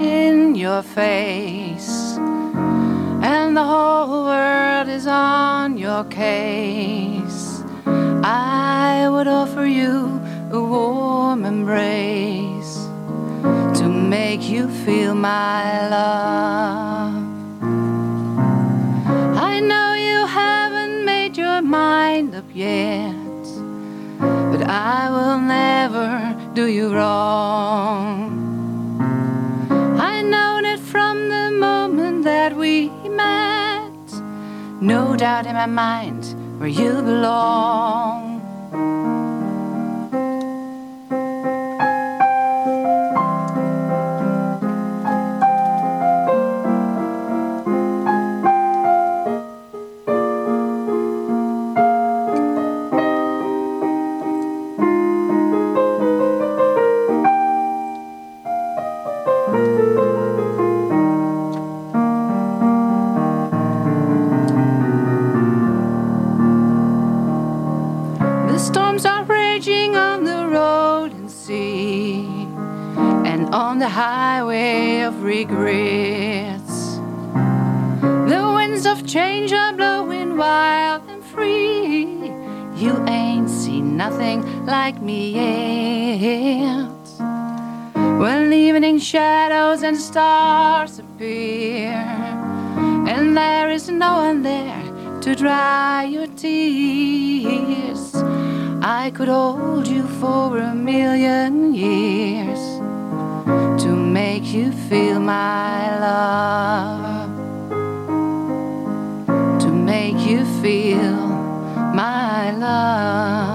in your face. And the whole world is on your case. I would offer you a warm embrace to make you feel my love. I know you haven't made your mind up yet, but I will never do you wrong. doubt in my mind where you belong. on the highway of regrets. The winds of change are blowing wild and free. You ain't seen nothing like me yet. When evening shadows and stars appear, and there is no one there to dry your tears. I could hold you for a million years make you feel my love, to make you feel my love.